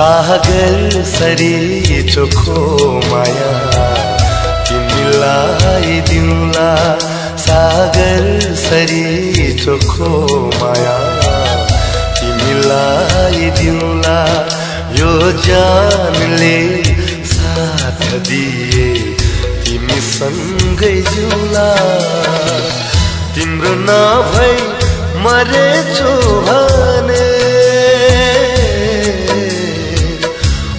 सागर sorry चोखो माया तिमीलाई दिउँला सागर सरी चोखो माया तिमीलाई दिउँला यो जानले साथ दिए तिमीसँगै जिउला। तिम्रो नभई मरेछु भने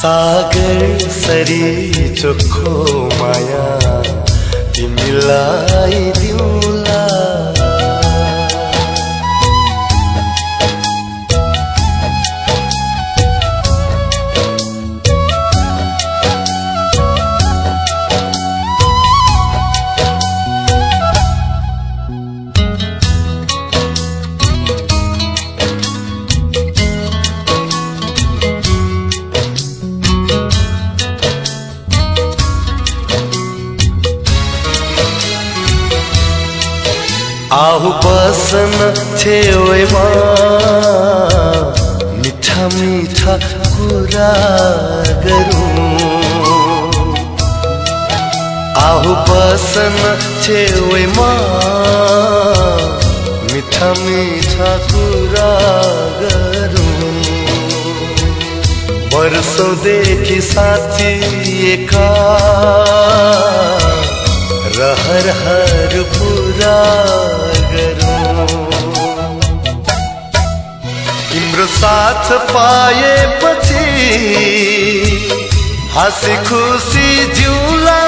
सागर सरी चोखो माया। आहु बसन छेउमा मिठा मिठा कुरा गरौँ। आहु बसन छेउमा मिठा मिठा कुरा गरौँ। वर्षौँदेखि साथिएका रहर पुरा साथ पाएपछि हाँसी खुसी जिउला।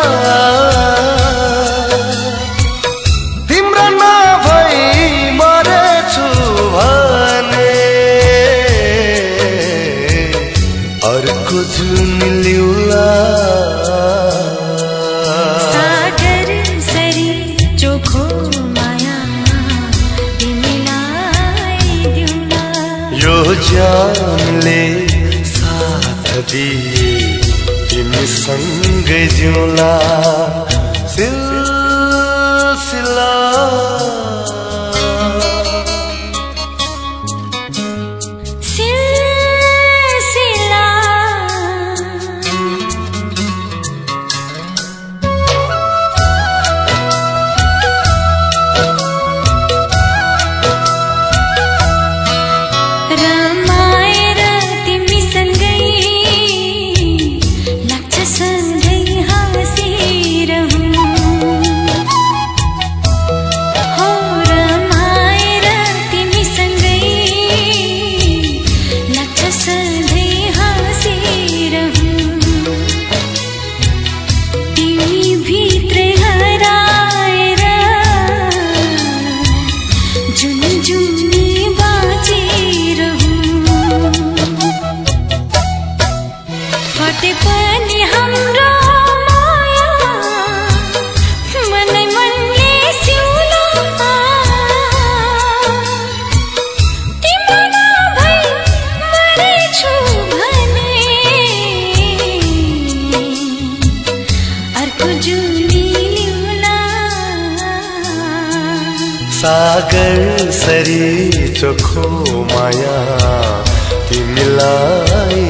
तिम्रो नभई मरेछु भने अर्को जुन लिउला यो जानले साथ दिए। तिमीसँगै जिउला। राम सागर सरी चोखो माया तिमीलाई